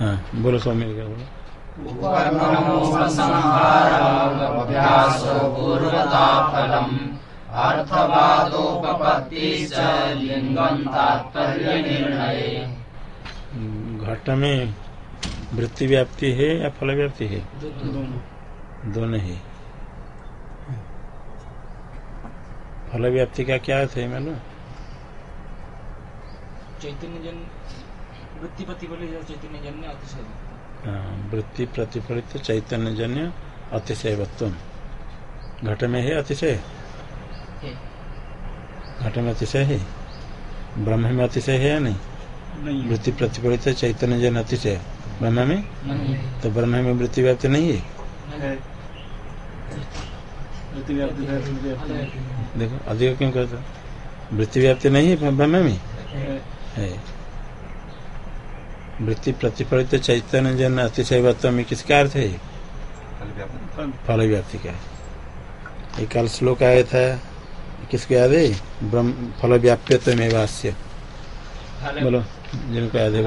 हाँ। बोलो स्वामी तात्पर्यनिर्णये घट में वृत्ति व्याप्ति है या फल व्याप्ति है? दोनों ही। फल व्याप्ति का क्या अर्थ है मालूम चैतन्य जन वृत्ति प्रतिफल चैतन्य जन्य अतिशय हाँ, वृत्ति प्रतिफलित चैतन्य जन्य अतिशयवत्व घट में है अतिशय? घट में अतिशय है? ब्रह्म में अतिशय है या नहीं? नहीं वृत्ति प्रतिफलित चैतन्य जन अतिशय। ब्रह्म में? तो ब्रह्म में वृत्ति व्याप्ति नहीं। है। देखो अधिक क्यों कहते वृत्ति व्याप्ति नहीं है ब्रह्म में? है। वृत्ति प्रतिफलित चैतन्य जन अतिशयवत्व में किसका अर्थ है? फल व्याप्ति का। ये कल श्लोक आया था। किसको याद है? ब्रह्म फल व्याप्यत्व में वास्य बोलो। जिनको याद है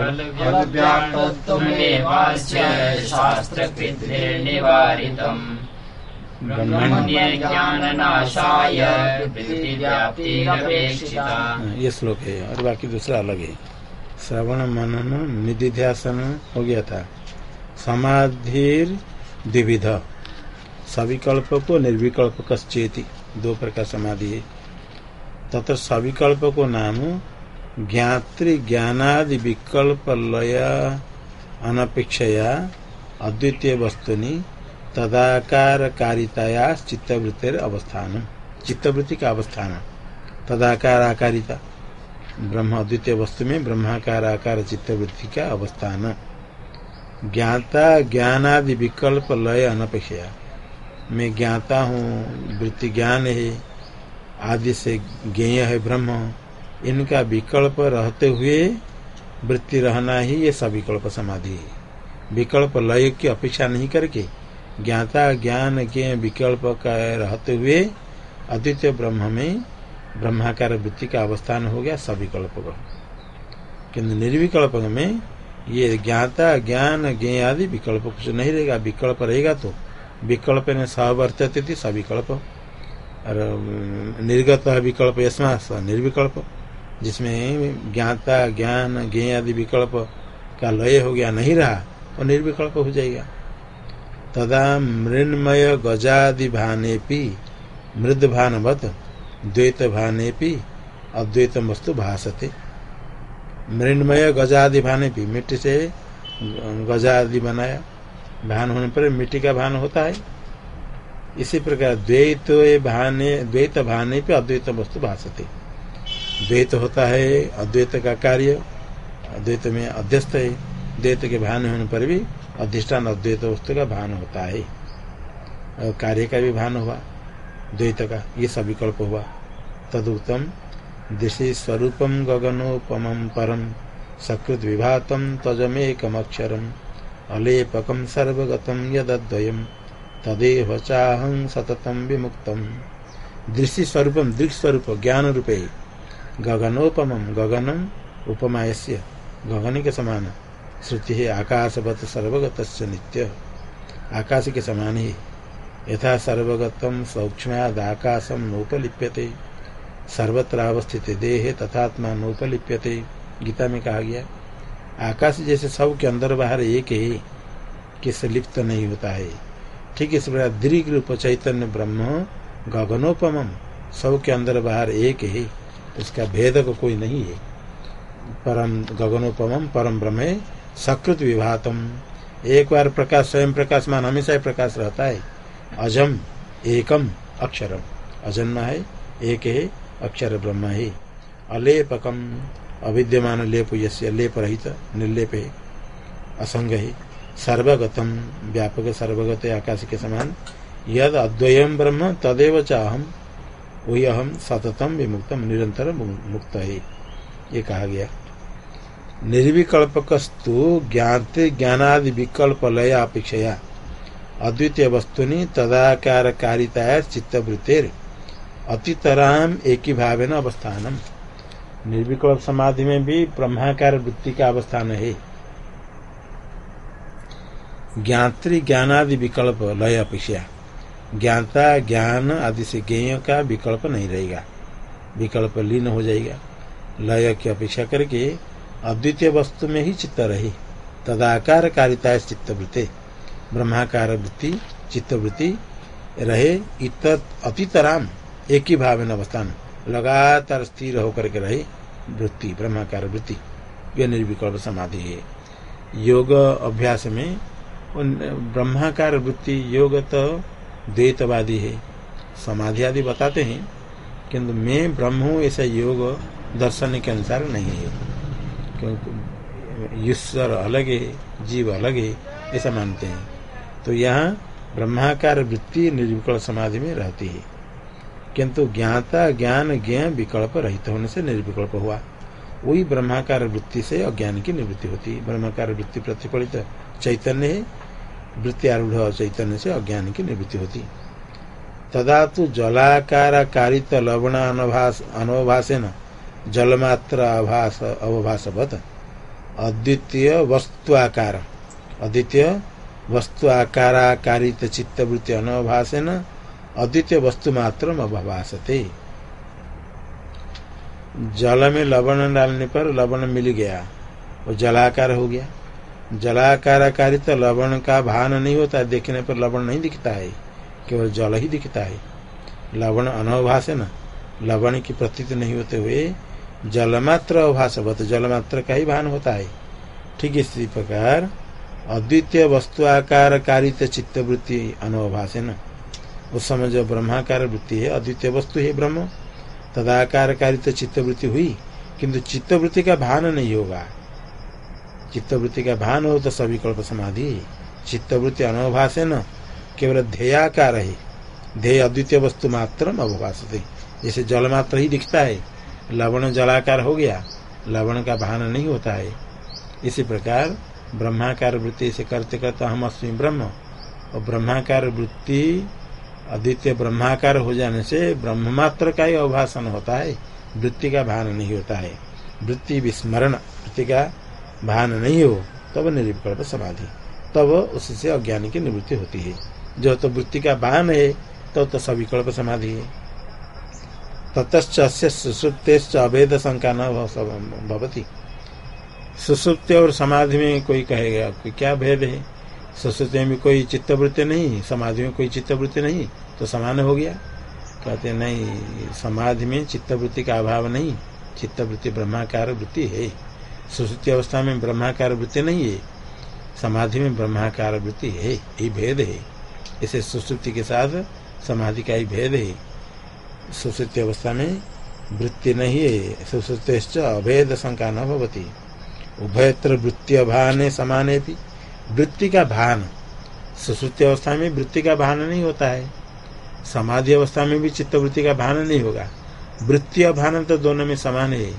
हाँ, ये श्लोक है और बाकी दूसरा अलग है। श्रवण मनन निधिध्यासन हो गया था समाधिर द्विविध। सविकल्प को निर्विकल्प कश्चेति। दो प्रकार समाधि। है तथा सविकल्प को नाम ज्ञातृ ज्ञानादि विकल्प लय अनपेक्षया अद्वितीय वस्तुनि तदाकार कारिताया चित्तवृत्तिर अवस्थान। चित्तवृत्ति का अवस्थान। तदाकार आकारिता ब्रह्म अद्वितीय वस्तु में ब्रह्माकार आकार चित्त चित्तवृत्ति का अवस्थान। ज्ञाता, ज्ञानादि विकल्प लय अनपेक्षा मैं ज्ञाता हूँ, वृत्ति ज्ञान है, आदि से ज्ञेय है ब्रह्म। इनका विकल्प रहते हुए वृत्ति रहना ही ये सविकल्प समाधि है। विकल्प लय की अपेक्षा नहीं करके ज्ञाता, ज्ञान के विकल्प का रहते हुए अद्वितीय ब्रह्म में ब्रह्माकार वृत्ति का अवस्थान हो गया सविकल्प का किन्तु निर्विकल्प में ये ज्ञाता, ज्ञान ज्ञ आदि विकल्प कुछ नहीं रहेगा, विकल्प रहेगा तो विकल्प ने सवर्तते थी सविकल्प। और निर्गत विकल्प यस्मा, स निर्विकल्प, जिसमें ज्ञाता, ज्ञान ज्ञ आदि विकल्प का लय हो गया, नहीं रहा तो निर्विकल्प हो जाएगा। तदा मृन्मय गजादि भाने पी मृद भानवत द्वैत भाने भी अद्वैत वस्तु भासते। मृन्मय गजादि भाने भी मिट्टी से गजादि बनाया। भान होने पर मिट्टी का भान होता है। इसी प्रकार द्वैत भाने द्वैत भाने पे अद्वैत वस्तु भाषते द्वैत होता है अद्वैत का कार्य, अद्वैत में अध्यस्त है। द्वैत के भान होने पर भी अधिष्ठान अद्वैत वस्तु का भान होता है। कार्य का भी भान हुआ। द्वैत का ये सब विकल्प हुआ। तदुत्तम दिशि स्वरूपम गगनोपम परम सकृत विभातम तजमेकम अक्षरम अलेपकम सर्वगतम यदद्वयम, तदेव चाहं सततम विमुक्तम। दृष्टि स्वरूपम दृक् स्वरूप ज्ञान रूपे गगनोपम गगनम उपमायस्य गगन के समान। श्रुति है आकाशवत सर्वगत नित्य। आकाश के समान। ही यथा सर्वगतम सौक्ष्म्याद आकाशम नोपलिप्यते। सर्वत्र अवस्थित देह तथात्मा नोपलिप्यते। गीता में कहा गया आकाश जैसे सब के अंदर बाहर एक ही, किस लिप्त नहीं होता है। ठीक इस प्रकार दीर्घ रूप चैतन्य ब्रह्म, गगनोपम सब के अंदर बाहर एक ही उसका भेद को कोई नहीं है। परम गगनोपम, परम ब्रह्म, सकृत विभातम। एक बार प्रकाश, स्वयं प्रकाशमान, हमेशा ही प्रकाश रहता है। अजम, एकम, अक्षरम। अजन्मा है, एक है, अक्षर ब्रह्म है। अलेपकम, अविद्यमान लेप यस्य लेप रहित निर्लेप है असंग है। सर्वगतम, व्यापक सर्वगत, आकाश के समान। यद अद्वयम ब्रह्म, तदेव चाहम वही अहम सततम, विमुक्तम निरंतर मुक्त है। ये कहा गया। निर्विकल्पकस्तु ज्ञाते ज्ञानादि विकल्प लय अपेक्षया। अद्वितीय वस्तुनि तदाकार कारिताया चित्तवृत्तिर। अतितराम एक ही भाव अवस्थानम। निर्विकल्प समाधि में भी ब्रह्माकार वृत्ति का अवस्थान है। ज्ञात्री ज्ञानादि विकल्प लय अपेक्षा ज्ञाता ज्ञान आदि से ज्ञेय का विकल्प नहीं रहेगा। विकल्प लीन हो जाएगा। लय की अपेक्षा करके अद्वितीय वस्तु में ही चित्त रहे। तदाकार कारिता चित्त चित्तवृत्ति। ब्रह्माकार वृत्ति चित्तवृत्ति, रहे अतितराम एक ही भाव अवस्थान। लगातार स्थिर होकर के रहे वृत्ति ब्रह्माकार वृत्ति यह निर्विकल्प समाधि है। योग अभ्यास में ब्रह्माकार वृत्ति योग तो द्वैतवादी है। समाधि आदि बताते हैं, किंतु मैं ब्रह्म हूँ, ऐसा योग दर्शन के अनुसार नहीं है। क्योंकि ईश्वर अलग है, जीव अलग है, ऐसा मानते हैं। तो यहाँ ब्रह्माकार वृत्ति निर्विकल्प समाधि में रहती है। किंतु ज्ञाता ज्ञान ज्ञ विकल्प रहित होने से निर्विकल्प हुआ। वही ब्रह्माकार वृत्ति से अज्ञान की निवृत्ति होती है। ब्रह्माकार वृत्ति प्रतिफलित चैतन्य है। वृत्ति आरूढ़ चैतन्य से अज्ञान की निवृत्ति होती तदा तो जलाकार कारित लवण अनभास अनवभाषेन जलमात्र अवभाषवत अद्वितीय वस्तुआकार। अद्वितीय वस्तु आकाराकारित चित्तवृत्ति अनभाषेन अद्वितीय वस्तु मात्र अभाषते जल में लवण डालने पर लवण मिल गया, वो जलाकार हो गया। जलाकार तो लवण का भान नहीं होता, देखने पर लवण नहीं दिखता है, केवल जल ही दिखता है। लवण अनभाष है न लवण की प्रतीत नहीं होते हुए जलमात्र अभाषवत जलमात्र का ही भान होता है। ठीक इसी प्रकार अद्वितीय वस्तु आकार कारित चित्तवृत्ति अनवभाष है न उस समय जो ब्रह्माकार वृत्ति है, अद्वितीय वस्तु है ब्रह्म। तदाकार कारित चित्तवृत्ति हुई, किंतु चित्तवृत्ति का भान नहीं होगा। चित्तवृत्ति का भान हो तो सविकल्प समाधि। चित्तवृत्ति अनवभाष है न केवल ध्येयाकार है। ध्येय अद्वितीय वस्तु मात्र अवभाष जैसे जल मात्र ही दिखता है, लवण जलाकार हो गया, लवण का भान नहीं होता है। इसी प्रकार ब्रह्माकार वृत्ति से करते करते हम अस्मी ब्रह्म। और ब्रह्माकार वृत्ति अद्वितीय ब्रह्माकार हो जाने से ब्रह्म मात्र का ही अवभाषण होता है, वृत्ति का भान नहीं होता है। वृत्ति विस्मरण, वृत्ति का भान नहीं हो, तब निर्विकल्प समाधि। तब उससे अज्ञानी की निवृत्ति होती है। जो तो वृत्ति का भान है, तब तो सविकल्प समाधि है। ततश्च अभेद शंका न भवती। सुसुप्त और समाधि में कोई कहेगा कोई क्या भेद है? सुसुप्ति में कोई चित्तवृत्ति नहीं, समाधि में कोई चित्तवृत्ति नहीं तो समान हो गया। कहते नहीं, समाधि में चित्तवृत्ति का अभाव नहीं, चित्तवृत्ति ब्रह्माकार वृत्ति है। सुश्रुति अवस्था में ब्रह्माकार वृत्ति नहीं है, समाधि में ब्रह्माकार वृत्ति है यही भेद है। इसे सुश्रुति के साथ समाधि का ही भेद है। सुश्रुति अवस्था में वृत्ति नहीं है सुश्रुत अभेद शंका न भवती। उभयत्र वृत्ति अभान समाने भी वृत्ति का भान। सुश्रुति अवस्था में वृत्ति का भान नहीं होता है। समाधि अवस्था में भी चित्तवृत्ति का भान नहीं होगा। वृत्ति अभान तो दोनों में समान है,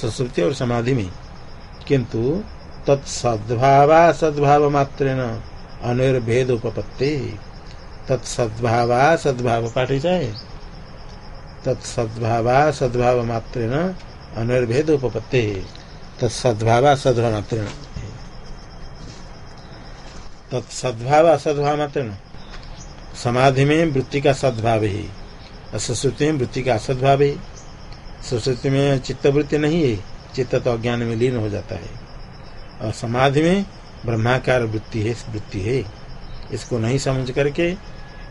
सुश्रुति और समाधि में। किंतु तत्सद्भावा सद्भाव मात्र न अनुर्भेद उपपत्ति। तत्सद्भावा सद्भाव पाठी जाए तत्सद्भावा सद्भाव मात्र न अनुर्भेद उपपत्ति। तत्सद्भावा सद्भाव मात्र तत्सद्भाव सद्भाव मात्र समाधि में वृत्ति का सद्भाव है। सुश्रुति में वृत्ति का असद्भाव है। सुश्रुति में चित्तवृत्ति नहीं है, चित्त तो अज्ञान में लीन हो जाता है। और समाधि में ब्रह्माकार वृत्ति है वृत्ति है। इसको नहीं समझ करके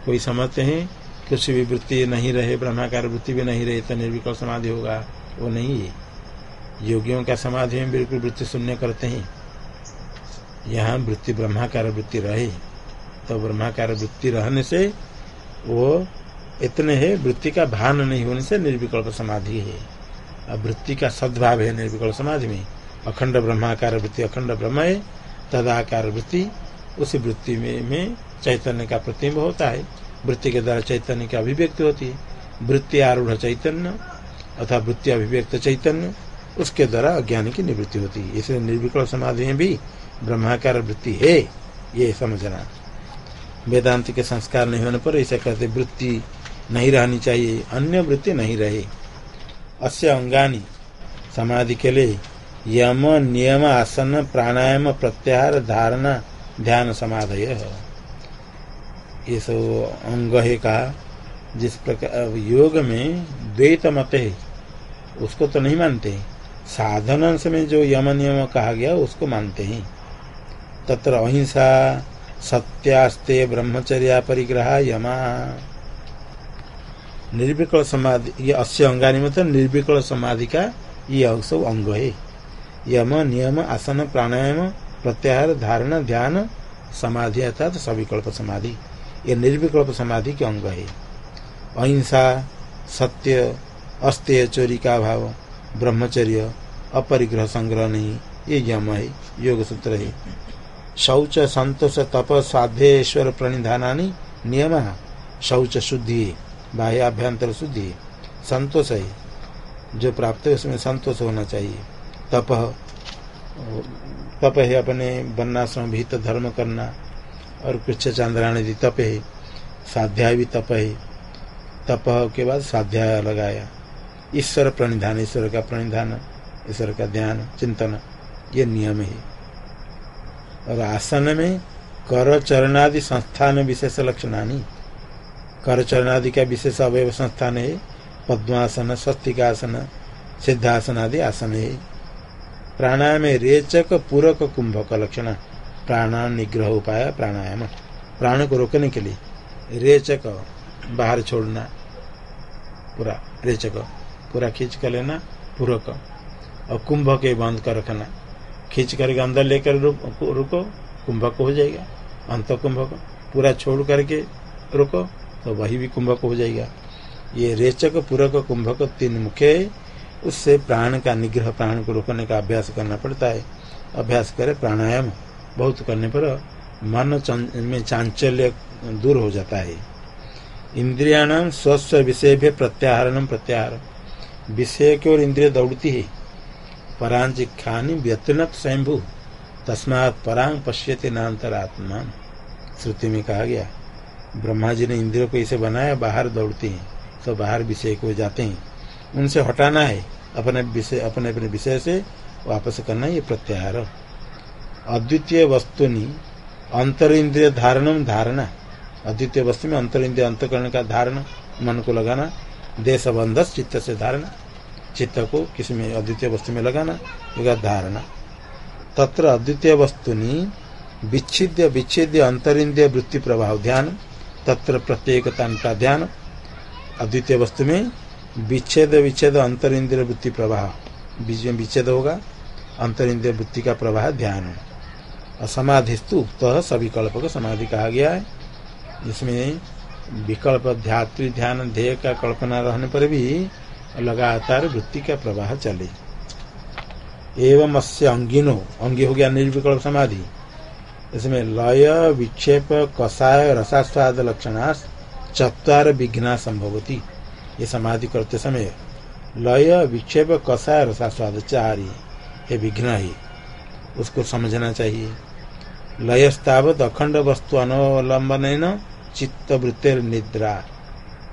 कोई समझते हैं, कुछ भी वृत्ति नहीं रहे, ब्रह्माकार वृत्ति भी नहीं रहे तो निर्विकल समाधि होगा, वो नहीं है। योगियों का समाधि में बिल्कुल वृत्ति शून्य करते हैं। यहाँ वृत्ति ब्रह्माकार वृत्ति रहे तो ब्रह्माकार वृत्ति रहने से वो इतने है वृत्ति का भान नहीं होने से निर्विकल्प समाधि है। वृत्ति का सद्भाव है निर्विकल समाधि में। अखंड ब्रह्माकार वृत्ति अखंड ब्रह्म है तदाकार वृत्ति उसी वृत्ति में, में चैतन्य का प्रतिम्ब होता है। वृत्ति के द्वारा चैतन्य की अभिव्यक्ति होती है। वृत्ति आरूढ़ चैतन्य अथवा वृत्ति अभिव्यक्त चैतन्य उसके द्वारा अज्ञान की निवृत्ति होती है। इसलिए निर्विकल समाधि में भी ब्रह्माकार वृत्ति है, ये समझना। वेदांत के संस्कार नहीं होने पर ऐसा कहते वृत्ति नहीं रहनी चाहिए, अन्य वृत्ति नहीं रहे। अस्य अंगानी, समाधि के लिए यम, नियम, आसन, प्राणायाम, प्रत्याहार, धारणा, ध्यान समाधय ये सब अंग है कहा, जिस प्रकार योग में द्वैत मत है, उसको तो नहीं मानते। साधन में जो यम नियम कहा गया, उसको मानते हैं। तत्र अहिंसा, सत्यास्ते ब्रह्मचर्या परिग्रह यमा। निर्विकल समाधि, ये अस्य अंगानी मतलब निर्विकल समाधि का ये सब अंग है। यम, नियम, आसन, प्राणायाम, प्रत्याहार, धारणा, ध्यान, समाधि अर्थात सविकल्प समाधि। ये निर्विकल्प समाधि के अंग है। अहिंसा, सत्य, अस्त्य, चोरी का भाव ब्रह्मचर्य, अपरिग्रह संग्रह नहीं ये यम है, योग सूत्र है। शौच, संतोष तप साध्येश्वर प्रणिधाना नियम शौच शुद्धि बाह्य अभ्यंतर शुद्धि संतोष है, जो प्राप्त है उसमें संतोष होना चाहिए। तप तप है अपने वर्णाश्रम भीत, धर्म करना। और कृष्ण चांद्राणी तप है, साध्याय भी तप है। तप के बाद स्वाध्याय लगाया। ईश्वर प्रणिधान, ईश्वर का प्रणिधान, ईश्वर का ध्यान, चिंतन, ये नियम है। और आसन में कर चरणादि संस्थान विशेष लक्षणानी कर चरणादि का विशेष अवयव संस्थान है, पद्मासन, स्वस्तिकासन, सिद्धासन आदि आसन है। प्राणायाम रेचक पूरक कुंभ का लक्षण। प्राण निग्रह उपाय, प्राणायाम। प्राण को रोकने के लिए रेचक बाहर छोड़ना। पूरा रेचक। पूरा खींच कर लेना पूरक और कुंभ के बंद कर रखना। खींच करके अंदर लेकर रुको कुंभक हो जाएगा। अंत कुंभक पूरा छोड़ करके रुको तो वही भी कुंभक हो जाएगा। ये रेचक पूरक कुंभक तीन मुख्य है। उससे प्राण का निग्रह, प्राण को रोकने का अभ्यास करना पड़ता है। अभ्यास करे, प्राणायाम बहुत करने पर मन में चांचल्य दूर हो जाता है। इंद्रियाण स्वस्व विषय भी प्रत्याहरण प्रत्याहार। विषय की ओर इंद्रिय दौड़ती है। परांचिखानी व्यतिनत स्वयंभू। तस्मात परांग पश्यते नान्तरात्मा। श्रुति में कहा गया ब्रह्मा जी ने इंद्रियों को इसे बनाया, बाहर दौड़ते हैं तो बाहर विषय को जाते हैं। उनसे हटाना है, अपने विषय, अपने अपने विषय से वापस करना ये प्रत्याहार। अद्वितीय वस्तुनि अंतर इंद्रिय धारणम धारणा। अद्वितीय वस्तु में अंतर इंद्रिय अंतकरण का धारण, मन को लगाना देश बंध चित्त से धारणा, चित्त को किसी में अद्वितीय वस्तु में लगाना योगा धारणा। तत्र अद्वितीय वस्तुनि विच्छिद्य, विच्छेद्य, अंतरिंद्रिय वृत्ति प्रभाव ध्यान, तत्र प्रत्येकता का ध्यान अद्वितीय वस्तु में विच्छेद विच्छेद अंतर इंद्रिय वृत्ति प्रवाह बीच में विच्छेद होगा अंतर इंद्रिय वृत्ति का प्रवाह ध्यान। असमाधिस्तु उक्त सभी कल्प को समाधि कहा गया है। जिसमें विकल्प ध्यात्री ध्यान, ध्येय का कल्पना रहने पर भी लगातार वृत्ति का प्रवाह चले। एवं अस्य अंगिनो, अंगी हो गया निर्विकल्प समाधि। इसमें लय, विक्षेप कषाय रसास्वाद लक्षण चतर विघ्ना संभवती। ये समाधि करते समय लय, विक्षेप कषाय रसास्वाद चार ये विघ्न ही। उसको समझना चाहिए। लयस्तावत अखंड वस्तु अनवलंबन चित्त वृत्तिर निद्रा।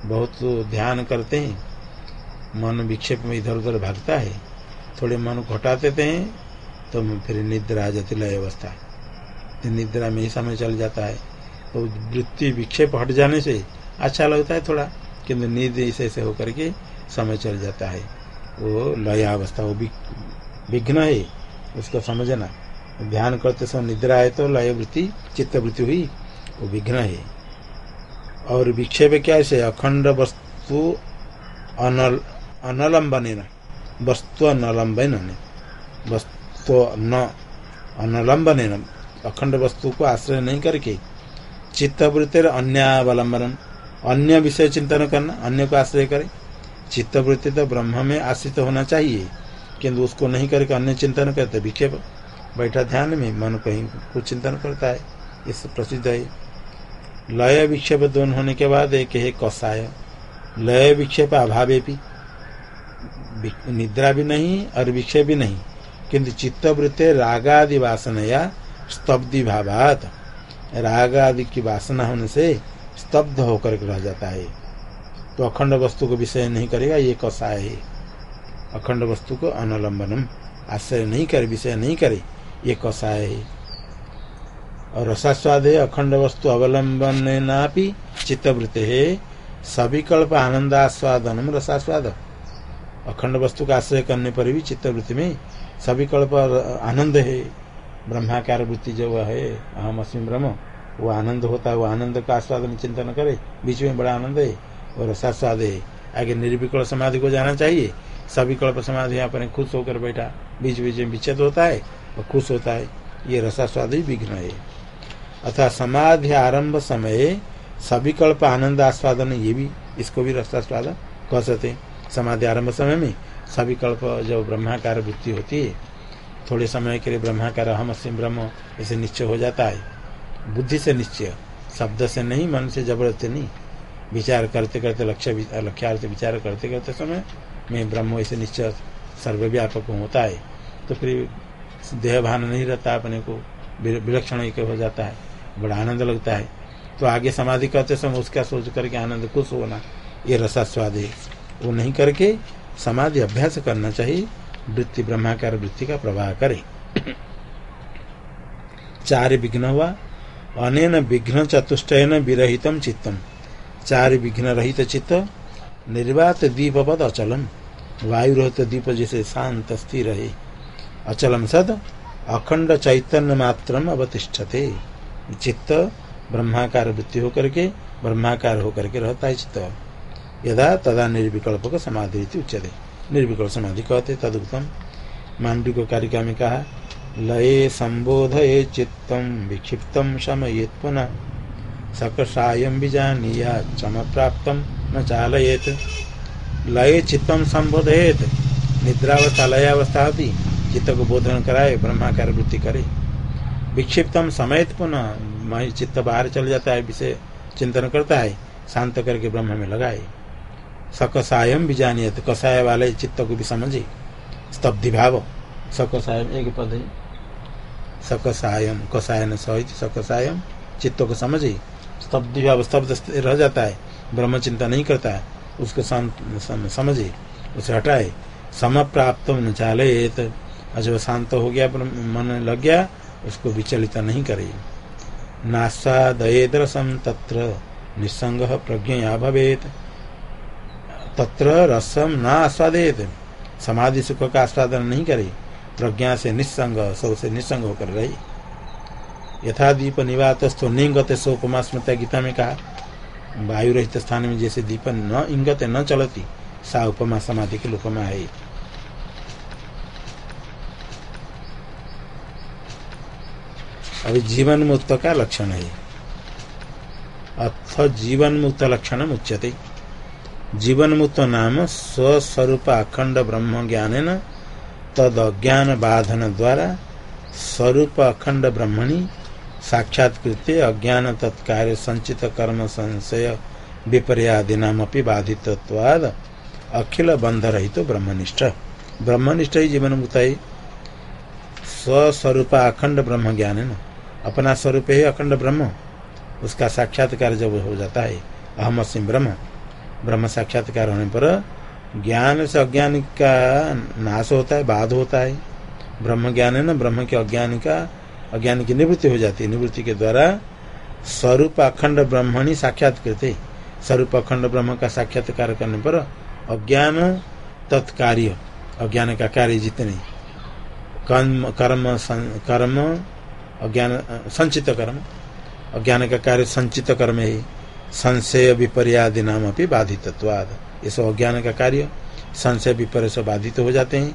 बहुत ध्यान करते हैं। मन विक्षेप में इधर उधर भागता है। थोड़े मन को हटा देते हैं तो फिर निद्रा आ जाती लय अवस्था। निद्रा में ही समय चल जाता है। तो वृत्ति विक्षेप हट जाने से अच्छा लगता है थोड़ा, किंतु नींद ऐसे ऐसे होकर के समय चल जाता है। वो लयावस्था वो विघ्न है, उसको समझना। ध्यान करते समय निद्रा है तो लय वृत्ति चित्त वृत्ति हुई, वो विघ्न है। और विक्षेप क्या है? अखंड वस्तु अनल अनलंबन वस्तु अनलंबन वस्तु न अनलंबन अखंड वस्तु को आश्रय नहीं करके। चित्तवृत्ति अन्यावलंबन अन्य विषय चिंतन करना, अन्य को आश्रय करे। चित्तवृत्ति तो ब्रह्म में आश्रित होना चाहिए। किंतु उसको नहीं करके अन्य चिंतन करते। विक्षेप। बैठा ध्यान में मन कहीं कुछ चिंतन करता है। इस प्रसिद्ध है। लय विक्षेप दोन होने के बाद एक है कषाय लय विक्षेप अभावे भी। निद्रा भी नहीं और विक्षेप भी नहीं। किंतु चित्तवृत्ति रागादि वासना या स्तब्धि भावात। राग आदि की वासना होने से स्तब्ध होकर रह जाता है। तो अखंड वस्तु को विषय नहीं करेगा, ये कषाय है। अखंड वस्तु को अनलंबनम, आश्रय नहीं करे, विषय नहीं करे, ये कषाय है। और रसास्वादे अखंड वस्तु अवलंबन नापी चित्तवृत्ति है सविकल्प आनंदास्वादनम रसास्वाद। अखंड वस्तु का आश्रय करने पर भी चित्तवृत्ति में सविकल्प आनंद है। ब्रह्माकार वृत्ति जो वह है, अहम अस्मी ब्रह्म, वो आनंद होता है, वो आनंद का आस्वादन चिंतन करे, बीच में बड़ा आनंद है, वो रसास्वाद है। आगे निर्विकल्प समाधि को जाना चाहिए। सविकल्प समाधि यहाँ पर खुश होकर बैठा बीच बीच में विच्छेद होता है, और खुश होता है। ये रसास्वाद ही विघ्न है। अथा समाधि आरंभ समय सविकल्प आनंद आस्वादन ये भी, इसको भी रसास्वाद कह सकते समाधि आरंभ समय में सविकल्प जो ब्रह्माकार वृत्ति होती है, थोड़े समय के लिए ब्रह्माकार हम अस्म ब्रह्म ऐसे निश्चय हो जाता है। बुद्धि से निश्चय, शब्द से नहीं, मन से ज़बरदस्ती नहीं। विचार करते करते, लक्ष्य लक्ष्यार्थ विचार करते करते समय में ब्रह्म ऐसे निश्चय सर्वव्यापक होता है। तो फिर देह भान नहीं रहता, अपने को विलक्षण हो जाता है। बड़ा आनंद लगता है। तो आगे समाधि करते समय उसका सोच करके आनंद खुश होना, ये रसास्वाद है। वो नहीं करके समाधि अभ्यास करना चाहिए, वृत्ति ब्रह्माकार वृत्ति का प्रवाह करे। चार विघ्न हुआ, अनेन विघ्न चतुष्टयन विरहितम चित्तम। चार विघ्न रहित चित्त, निर्वात दीप पद अचलम। वायु रहित दीप जैसे शांत स्थिर है। अचलम सद, अखंड चैतन्य मात्रम अवतिष्ठते। चित्त ब्रह्माकार वृत्ति होकर के, ब्रह्माकार होकर के रहता है चित्त। यदा तदा निर्विकल्प का समाधि उच्चते निर्विकल्प समाधि कहते, तदुक्तम। मांडू को कारिका में कहा, लये संबोधये चित्तम विक्षिप्तम शमयेत पुनः। सकसायम बीजानीया चम प्राप्त न चालयेत। लय चित्तम संबोधयेत। निद्रावस्था, लयावस्था होती चित्त को बोधन कराए ब्रह्माकार वृत्ति करे। विक्षिप्तम समेत पुनः मैं चित्त बाहर चल जाता है विषय चिंतन करता है शांत करके ब्रह्म में लगाए। सकसायम भी जानिए तो कसाय वाले चित्त को भी समझे। स्तब्धि भाव। सकसायम एक पद है। सकसायम कसायन सहित सकसायम चित्त को समझे। स्तब्धि भाव स्तब्ध रह जाता है। ब्रह्म चिंता नहीं करता है। उसको समझे उसे हटाए। सम प्राप्त न चाले जब शांत हो गया मन लग गया। उसको विचलित नहीं करे। नासादयेदरसम तत्र निसंग प्रज्ञया भवेत। तत्र रसम न आस्वादित समाधि सुख का आस्वादन नहीं करे। प्रज्ञा से निस्संग सौ से निस्संग होकर रही। यथा दीप निवातस्थो निंगते सोपमा स्मृत गीता में कहा वायु रहित स्थान में जैसे दीप न इंगत न चलती, सा उपमा समाधि के उपमा है अभी जीवन मुक्त का लक्षण है। अथ जीवन मुक्त लक्षण उच्यते। जीवन मुक्त नाम स्वस्वरूप अखंड ब्रह्म ज्ञान न तद अज्ञान बाधन द्वारा स्वरूप अखंड ब्रह्मणि साक्षात्कृत अज्ञान तत्कार्य संचित कर्म संशय विपर्यादि नाम बाधित्वाद अखिल बंध रहित तो ब्रह्मनिष्ठ। ब्रह्मनिष्ठ ही जीवन मुक्त स्वस्वरूप अखंड ब्रह्म ज्ञान है न अपना स्वरूप है अखंड ब्रह्म। उसका साक्षात्कार जब हो जाता है, अहम अस्म ब्रह्म। ब्रह्म साक्षात्कार होने पर ज्ञान से अज्ञान का नाश होता है, बाध होता है। ब्रह्म ज्ञान है ना, ब्रह्म के अज्ञान का, अज्ञान की निवृत्ति हो जाती है। निवृत्ति के द्वारा स्वरूप अखंड ब्रह्मणी साक्षात्कृत स्वरूप अखंड ब्रह्म का साक्षात्कार करने पर अज्ञान तत्कार्य, अज्ञान का कार्य जितने। कर्म कर्म कर्म अज्ञान संचित कर्म अज्ञान का कार्य संचित कर्म है संशय विपर्यादि नाम अपनी बाधित्वाद ये सब अज्ञान का कार्य संशय विपर्य से बाधित हो जाते हैं।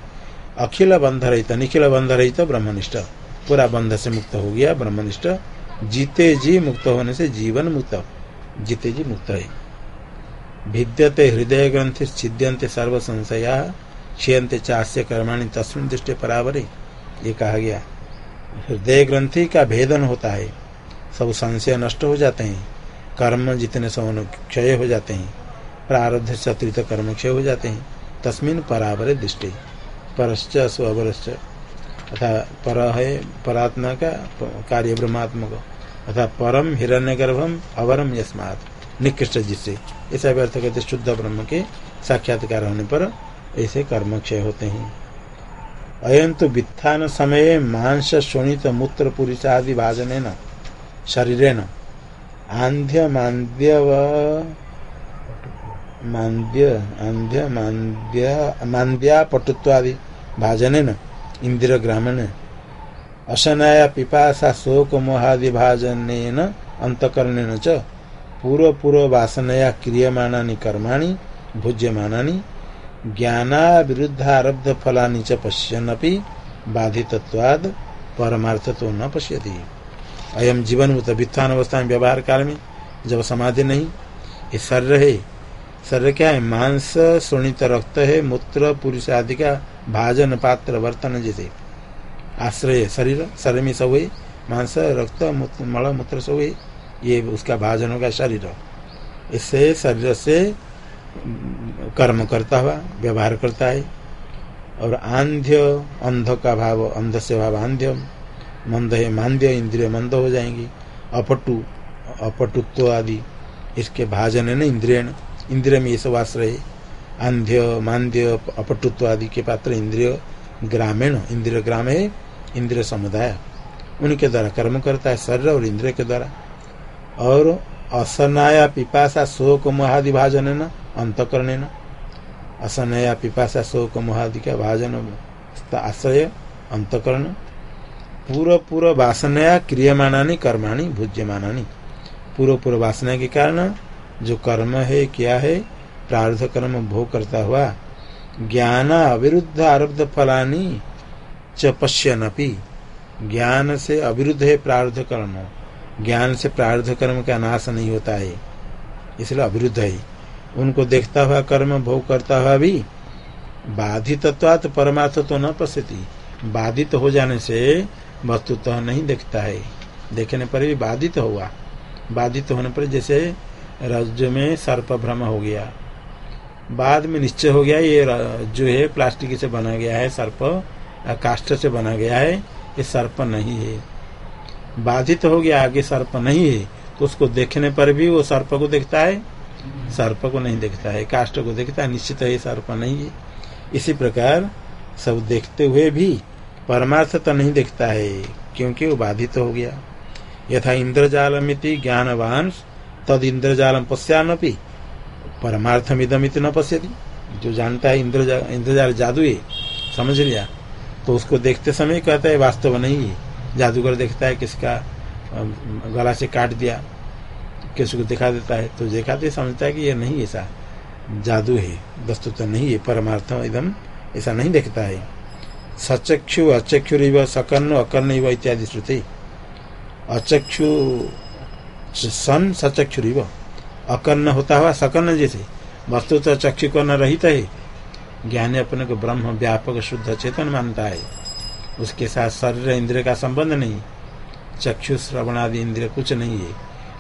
अखिल बंध रहित, निखिल बंध रहित ब्रह्मनिष्ठ। पूरा बंध से मुक्त हो गया ब्रह्मनिष्ठ। जीते जी मुक्त होने से जीवन मुक्त, जीते जी मुक्त है। भिद्यते हृदय ग्रंथि छिद्यंते सर्व संशया क्षीयते चास्य कर्माणी तस्मिन दृष्टि परावरे। ये कहा गया। हृदय ग्रंथि का भेदन होता है। सब संशय नष्ट हो जाते हैं। कर्म जितने सब क्षय हो जाते हैं। प्रारब्ध अतिरिक्त कर्म क्षय हो जाते हैं। तस्मिन परावर दृष्टि। परश्च स्वरश्च अथा पर है परात्मा का कार्य ब्रह्मात्मक। अथा परम हिरण्य गर्भम अवरम यस्मात। निकृष्ट जिससे। ऐसा व्यर्थ कहते शुद्ध ब्रह्म के साक्षात्कार होने पर ऐसे कर्म क्षय होते हैं। अयंतु वित्थान समय मांस शोणित मूत्र पुरुषादि भाजन शरीरेण। आंध्य मांद्य व मांद्य, आंध्य मांद्य मांद्या पटुत्वादि भाजन इंद्र ग्रामीण असनाया पिपासा शोक मोहादि भाजन अंतकरण च पूर्व पूर्व वासनया क्रियमाणानि कर्माणि, भुज्यमानानि ज्ञाना विरुद्धारब्ध फलानि च पश्यन्नपि बाधितत्वाद परमार्थ तो न पश्यति। अयम जीवन मुत वित्थान अवस्था में व्यवहार काल में जब समाधि नहीं। ये शरीर है शरीर क्या है मांस सुनित रक्त है, मूत्र, पुरुष आदि का भाजन, पात्र, वर्तन जैसे आश्रय, शरीर शरीर में सब है मांस, रक्त मल, मूत्र सब है ये उसका भाजन होगा शरीर। इससे शरीर से कर्म करता हुआ, व्यवहार करता है। और आंध्य अंध का भाव, अंध से भाव आंध्य मंद है मांद्य इंद्रिय मंद हो जाएँगी। अपटु, अपटुत्व आदि, इसके भाजन है ना इंद्रिय इंद्रिय में ये सब आश्रय आंध्य मांद्य अपटुत्व आदि के पात्र इंद्रिय, ग्रामीण, इंद्रिय ग्राम है, इंद्रिय समुदाय। उनके द्वारा कर्म करता है, शरीर और इंद्रिय के द्वारा। और असनाया पिपासा शोक महादि भाजन न अंतकरण असनया पिपासा शोक महादि का भाजन आश्रय, अंतकरण। पूर्व पूर्व वासनया क्रियमाणानी, कर्माणी, भुज्यमानानी। पूर्व पूर्व वासना के कारण जो कर्म है, क्या है, प्रार्थ कर्म भोग करता हुआ, ज्ञान अविरुद्ध आरब्ध फलानी च पश्यनपि ज्ञान से अविरुद्ध है प्रार्थ कर्म। ज्ञान से प्रार्थ कर्म का नाश नहीं होता है, इसलिए अविरुद्ध है। उनको देखता हुआ कर्म, भोग करता हुआ भी बाधित परमार्थ तो न पश्यति। बाधित हो जाने से वस्तुतः तो नहीं देखता है। देखने पर भी बाधित हुआ। बाधित होने पर जैसे रज्जु में सर्प भ्रम हो गया। बाद में निश्चय हो गया, ये जो है, प्लास्टिक से बना गया है सर्प, काष्ठ से बना गया है, ये सर्प नहीं है। बाधित हो गया आगे सर्प नहीं है तो उसको देखने पर भी वो सर्प को देखता है। सर्प को नहीं देखता है काष्ट को देखता है निश्चित है सर्प नहीं है। इसी प्रकार सब देखते हुए भी परमार्थ तो नहीं देखता है क्योंकि वो बाधित हो गया। यथा इंद्रजालमिति ज्ञानवान तद इंद्रजालम पश्यानपि परमार्थमिदमित न पश्यति। जो जानता है इंद्रजा, इंद्रजाल जादू समझ लिया तो उसको देखते समय कहता है वास्तव नहीं है। जादूगर देखता है, किसका गला से काट दिया, किसी को दिखा देता है तो दिखाते समझता है कि ये नहीं, ऐसा जादू है वस्तु तो नहीं है परमार्थ एकदम ऐसा नहीं देखता है। सचक्षु अचक्षु सकर्ण अकर्ण इत्यादि श्रुति। अचक्षु, सन सचक्षु अकर्ण होता हुआ सकर्ण जैसे। वस्तु तो चक्षु कर्ण रहित है। ज्ञानी अपने को ब्रह्म, व्यापक, शुद्ध, चेतन मानता है। उसके साथ शरीर इंद्रिय का संबंध नहीं। चक्षु, श्रवण आदि इंद्र कुछ नहीं है।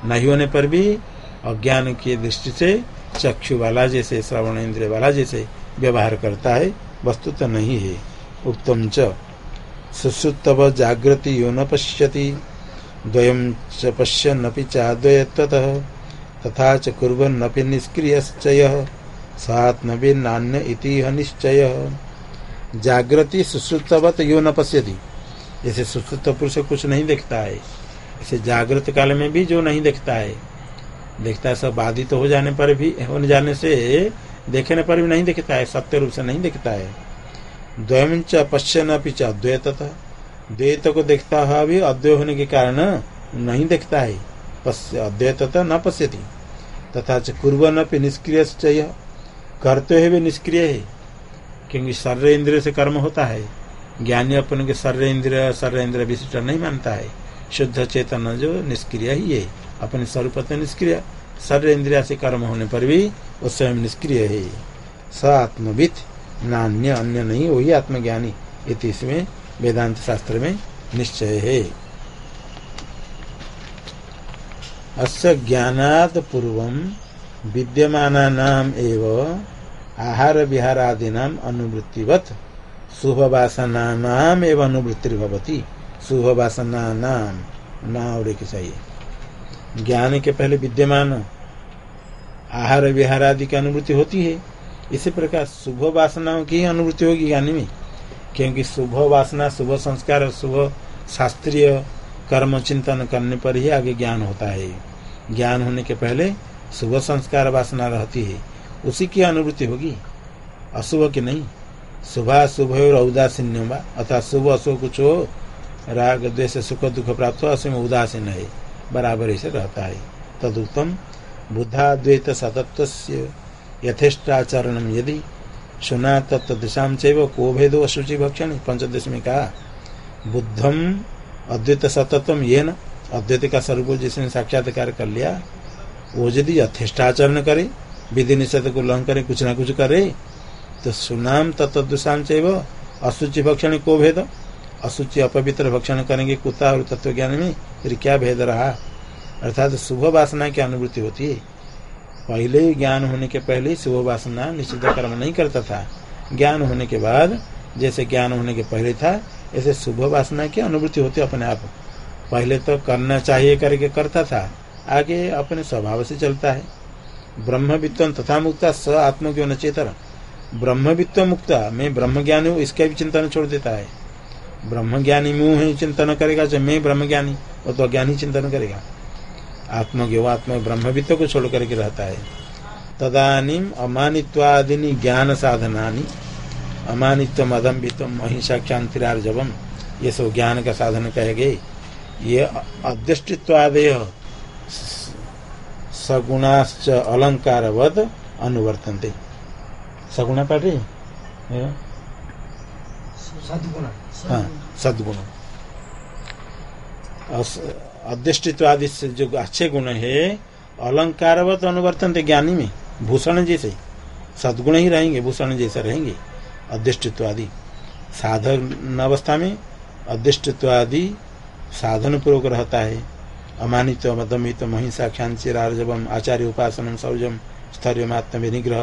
नहीं होने पर भी अज्ञान की दृष्टि से चक्षु वाला जैसे, श्रवण इंद्र वाला जैसे व्यवहार करता है वस्तु तो नहीं है। उत्तम च। सुश्रुतव जागृति यो न पश्यति। द्वयम च पश्यन्नपि तथा च कुर्वन्नपि निष्क्रियश्चय सात्मभिन्नान्य इति निश्चय जागृति सुश्रुतवत यो न पश्यति। जैसे सुश्रुत पुरुष कुछ नहीं देखता है, ऐसे जागृत काल में भी जो नहीं देखता है देखता है सब बाधित तो हो जाने पर भी होने जाने से देखने पर भी नहीं दिखता है, सत्य रूप से नहीं दिखता है। द्वयम च पश्चन पिच अद्वैत द्वैत को देखता हुआ भी अद्वय होने के कारण नहीं देखता है। अद्वैत न पश्यति। तथा कुरन निष्क्रिय करते हुए भी निष्क्रिय है। क्योंकि सर्व इंद्रिय से कर्म होता है। ज्ञानी अपन के सर्व इंद्रिय सर्व इंद्रिय विशिष्ट नहीं मानता है। शुद्ध चेतन जो निष्क्रिय ही है, अपने स्वरूप निष्क्रिय। सर्व इंद्रिया से कर्म होने पर भी वो स्वयं निष्क्रिय है। स आत्मविद नान्य, अन्य नहीं, वही आत्मज्ञानी। इसमें वेदांत शास्त्र में निश्चय है। अस्य ज्ञानात पूर्व विद्यमान एवं आहार विहारादीना अनुवृत्तिवत। शुभ वासना नाम एवं अनुवृत्ति भवती शुभ वासना नाम नाम के चाहिए ज्ञान के पहले विद्यमान। आहार विहार आदि की अनुभूति होती है। इसी प्रकार शुभ वासनाओं की अनुभूति होगी ज्ञानी में। क्योंकि शुभ वासना शुभ संस्कार, शुभ शास्त्रीय कर्म चिंतन करने पर ही आगे ज्ञान होता है। ज्ञान होने के पहले शुभ संस्कार वासना रहती है। उसी की अनुभूति होगी। अशुभ की नहीं? शुभ शुभ और हुआ अर्थात शुभ अशुभ कुछ हो, राग, द्वेष, सुख, दुख प्राप्त हो, असम उदासीन है। बराबर ऐसे रहता है। तदुत्तम बुद्धाद्वैत सतत्व यथेष्टाचरण यदि। सुना तत्दिशा चैव को भेदो अशुचि भक्षण। पंचदश में कहा बुद्धम अद्वैत सतत्व ये न अद्वैत का स्वरूप जिसने साक्षात्कार कर लिया, वो यदि यथेष्टाचरण करे विधि निषेध को लंघ करे, कुछ ना कुछ करे तो सुनाम तत्दुषाम चैव, अशुचि भक्षण को भेद? अशुचि अपवित्र भक्षण करेंगे कुत्ता और तत्व ज्ञान में, फिर क्या भेद रहा? अर्थात तो शुभ वासना की अनुभूति होती है। पहले ही ज्ञान होने के पहले शुभ वासना निश्चित कर्म नहीं करता था। ज्ञान होने के बाद, जैसे ज्ञान होने के पहले था, ऐसे शुभ वासना की अनुभूति होती अपने आप। पहले तो करना चाहिए करके करता था, आगे अपने स्वभाव से चलता है। ब्रह्म वित्व तथा मुक्ता, स आत्मज्ञान चेतर। ब्रह्म वित्व मुक्ता मैं ब्रह्म ज्ञानी हूँ, इसका भी चिंतन छोड़ देता है। ब्रह्म ज्ञानी मुँह ही चिंतन करेगा, जब मैं ब्रह्म ज्ञानी वो तो अज्ञानी चिंतन करेगा। आत्मज्ञ आत्म ब्रह्म वित्व को छोड़ करके रहता है। तदानीम अमानित्वादिनी ज्ञान साधना अमानित्व अदम्बित्व महिषा क्षांतिरार्जवम ये सब ज्ञान का साधन कहे गए। ये अदृष्टित्वादय सगुणाश्च अलंकारवद अनुवर्तनते। सगुणा पाठ? है? हाँ सदगुण। अदृष्टित्वादि से जो अच्छे गुण है अलंकारवत अनुवर्तन ज्ञानी में भूषण जैसे। सदगुण ही रहेंगे भूषण जैसे रहेंगे अदृष्टित्वादि साधन अवस्था में अदृष्टित्वादि साधन पूर्वक रहता है। अमानित मदमित महिषा ख्यान आचार्य उपासनम, सौजम स्थर्यमात्म विनिग्रह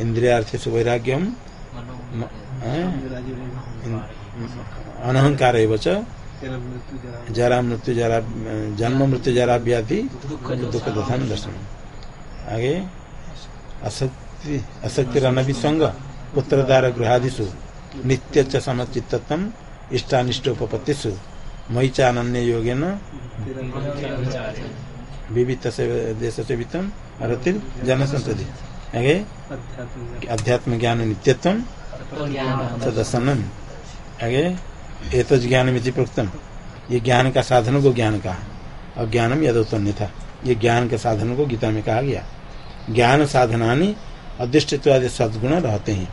इंद्रियार्थ वैराग्यम अनहंकार जरा मृत्यु, जरा, जन्म मृत्यु जरा व्याधि दुख तथा दर्शन। आगे, असक्ति असक्ति अनभिसंग पुत्रदार गृहादिशु नित्य च समचित्तम इष्टानिष्टोपत्तिषु मई चान्य योगेन विविध से देश से वित्तम अरतिर जन संसदि आगे अध्यात्म ज्ञान नित्यत्व सदसनम आगे एत ज्ञान मिति प्रोक्तम ये ज्ञान का साधन को ज्ञान कहा और ज्ञानम यदोत्पन्न था ये ज्ञान के साधन को गीता में कहा गया ज्ञान साधनानी अदृष्टित्वादि सदगुण रहते हैं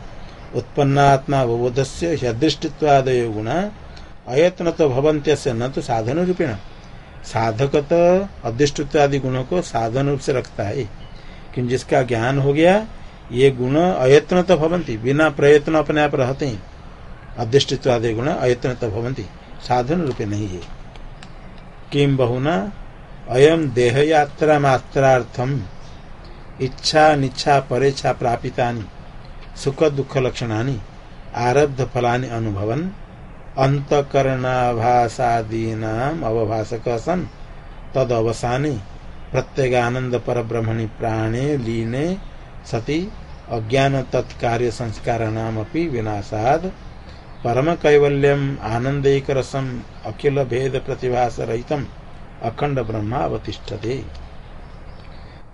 उत्पन्नात्मा अवबोध से अदृष्टित्वादय गुण अयत्न तो भवंत्य से न तो साधन रूपेण साधक तो अदृष्टित्वादि गुणों को साधन रूप से रखता है। कि जिसका ज्ञान हो गया, ये गुण अयत्न तो भवंती बिना प्रयत्न अपने आप रहते हैं। अदृष्टित्वादि गुण अयत्न तो भवंती साधन रूपे नहीं है। किम बहुना अयम देह यात्रा मात्रार्थम, इच्छा निच्छा परेच्छा प्रापिता सुख दुख लक्षणानि, आरब्ध फलानि अनुभवन अंतकरणाभासादीना अवभाषक सन तद अवसाने प्रत्येगानंद पर ब्रह्मणि प्राणे लीने सती अज्ञान तत्कार्य संस्कार नाम विनाशाद। परम कैवल्यम आनंदेक रसम अखिल भेद प्रतिभास रहितम अखंड ब्रह्मा अवतिष्ठते।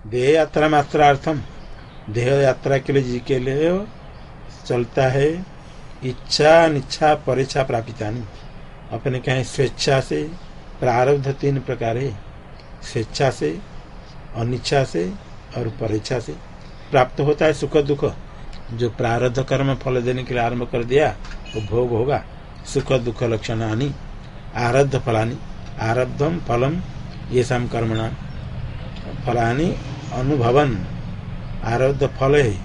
देह यात्रा मात्रार्थम देह यात्रा के लिए जी के लिए चलता है। इच्छा निच्छा परीक्षा प्रापितानी अपने कहें स्वेच्छा से प्रारब्ध तीन प्रकार। है स्वेच्छा से, अनिच्छा से और परीक्षा से। प्राप्त होता है सुख दुख। जो प्रारब्ध कर्म फल देने के लिए आरंभ कर दिया, वो तो भोग होगा। सुख दुख लक्षण आनी, आरब्ध फलानी। आरब्धम फलम, ये सम कर्मणा फलानी अनुभवन आरब्ध फल है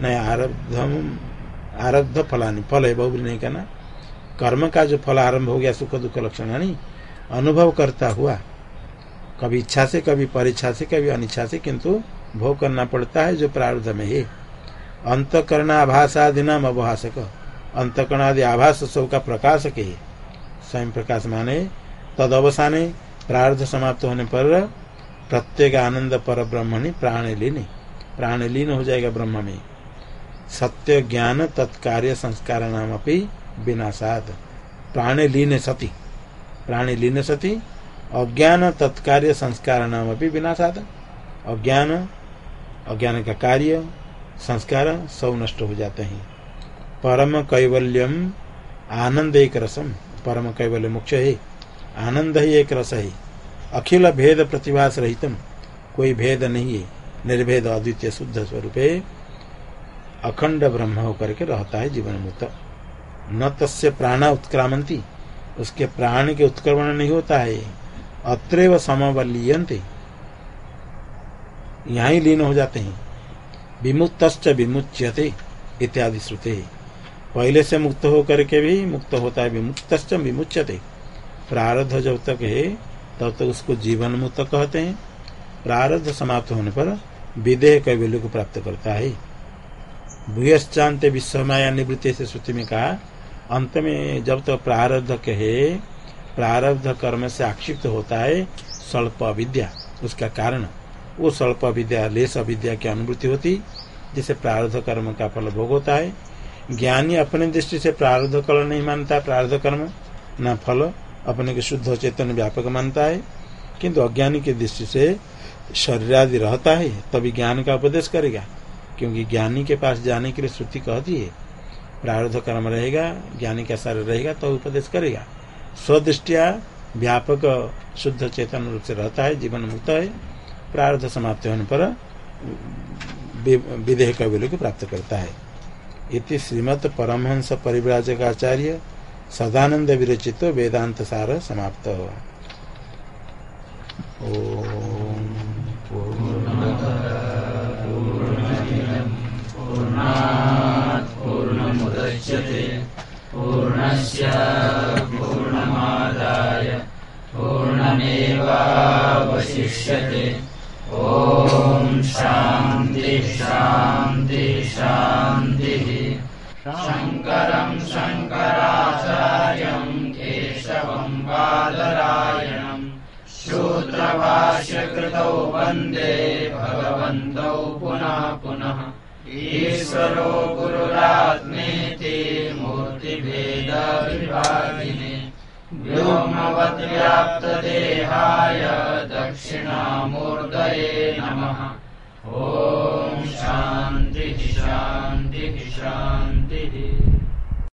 नहीं आरब्धम आरब्ध फलानी, फल है बहुबरी नहीं कहना। कर्म का जो फल आरंभ हो गया, सुख दुख लक्षण आनी अनुभव करता हुआ, कभी इच्छा से, कभी परीक्षा से, कभी अनिच्छा से, किंतु भोग करना पड़ता है जो प्रारब्ध में है। अंतकरण आभासादि नाम अभाषक अंतकरण आदि आभास सब का प्रकाशक है। स्वयं प्रकाश माने तद अवसाने प्रार्थ समाप्त होने पर प्रत्येक आनंद पर ब्रह्मणि प्राण लीन प्राण लीन हो जाएगा ब्रह्म में। सत्य ज्ञान तत्कार्य संस्कार नाम अपनी विनाशाद प्राण लीन सती। प्राणी लीन सती। अज्ञान तत्कार्य संस्कार नाम अभी विनाशाद अज्ञान अज्ञान का कार्य, संस्कार सब नष्ट हो जाते हैं। परम कैवल्यम आनंद एक रसम। परम कैवल्य मुख्य है। आनंद ही एक रस है। अखिल भेद प्रतिभास रहितम। कोई भेद नहीं है। निर्भेद अद्वितीय शुद्ध स्वरूप है अखंड ब्रह्म होकर के रहता है जीवन मुक्त न तस्य प्राण उत्क्रामंती उसके प्राण के उत्क्रमण नहीं होता है। अत्रैव समवलीयंते यहाँ लीन हो जाते हैं। विमुक्त विमुच्यते इत्यादि श्रुते। पहले से मुक्त होकर के भी मुक्त होता है। विमुक्त विमुच्यते। प्रारब्ध जब तक है, तब तक उसको जीवन मुक्त कहते हैं। प्रारब्ध समाप्त होने पर विदेह कैवल्य को प्राप्त करता है। भूयश्चांत विश्वमाया निवृत्ति से श्रुति में कहा अंत में जब तक तो प्रारब्ध कहे, प्रारब्ध कर्म से आक्षिप्त होता है स्वल्प अविद्या। उसका कारण, वो स्वल्प अविद्या, लेस अविद्या की अनुभूति होती, जिसे प्रारब्ध कर्म का फल भोग होता है। ज्ञानी अपने दृष्टि से प्रारब्ध कर्म नहीं मानता, प्रारब्ध कर्म, न फल, अपने के शुद्ध चेतन व्यापक मानता है। किंतु अज्ञानी की दृष्टि से शरीर आदि रहता है, तभी ज्ञान का उपदेश करेगा। क्योंकि ज्ञानी के पास जाने के लिए श्रुति कहती है, प्रारब्ध कर्म रहेगा, ज्ञानी का शरीर रहेगा तो उपदेश करेगा। स्वदृष्टिया व्यापक शुद्ध चेतन रूप से रहता है, जीवन मुक्त है। प्रारब्ध समाप्त होने पर विदेह कविल को प्राप्त करता है। इति श्रीमद परमहंस परिव्राजक आचार्य सदानंद विरचित वेदांत सार समाप्त। ओम पूर्णस्य पूर्णमादाय पूर्णमेवावशिष्यते। ॐ शान्ति शान्ति शान्तिः। शङ्करम् शङ्कराचार्यम् केशवम् बादरायणम् शूद्रभाष्यकृतौ वन्दे भगवन्तौ पुनः पुनः। ईश्वरो गुरुरात्मेति ्याप्त व्योमवद्व्याप्तदेहाय दक्षिणामूर्तये नमः। ॐ शान्तिः शान्तिः शान्ति।